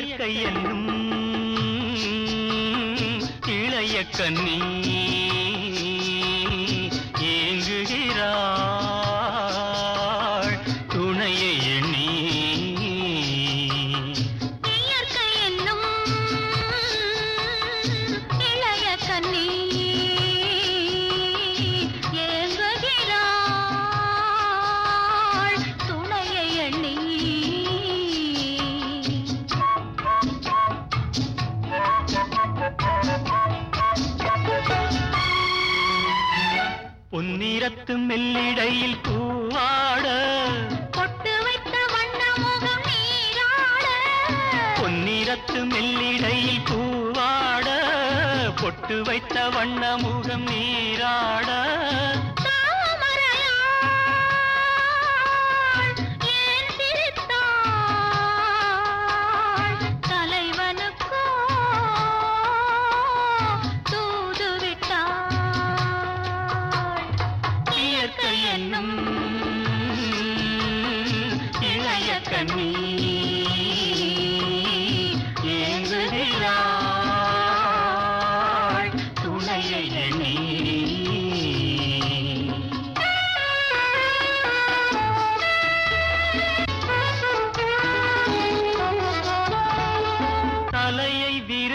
இயற்கை என்னும் இளைய கண்ணீ பொன்னிறத்து மெல்லிடையில் பூவாட. பொட்டு வைத்த வண்ண முகம் நீராட. பொன்னிறத்து மெல்லிடையில் பூவாட. பொட்டு வைத்த வண்ண முகம் நீராட.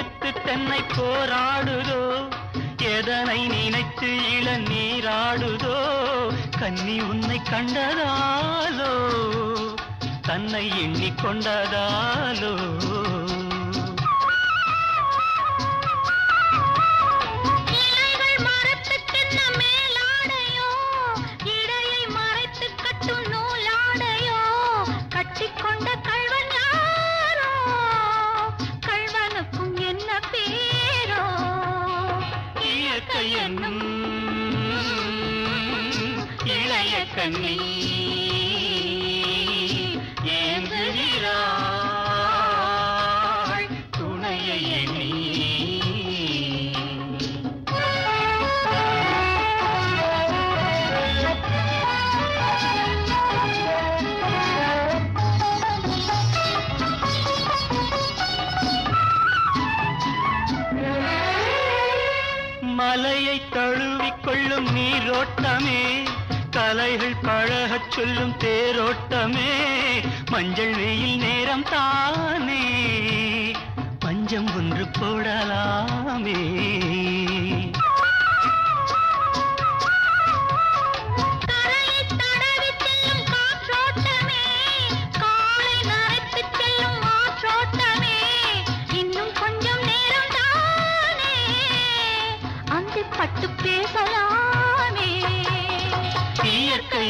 தலையை விரித்து தென்னை போராடுதோ? எதனை நினைத்து இள நீராடுதோ கன்னி உன்னை கண்டதாலோ? தன்னை எண்ணிக்கொண்டதாலோ என்னும் இளைய கண்ணி தலையை தழுவிக் கொள்ளும் நீரோட்டமே. கலைகள் பழகச் சொல்லும் தேரோட்டமே. மஞ்சள் வெயில் நேரம் தானே. பஞ்சம் ஒன்று போடலாமே.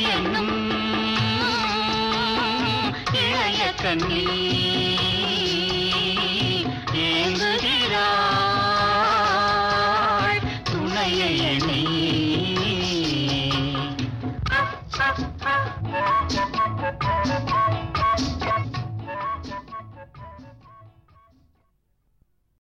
என்னும் இளைய கண்ணி ஏங்குகிறாள். துணையை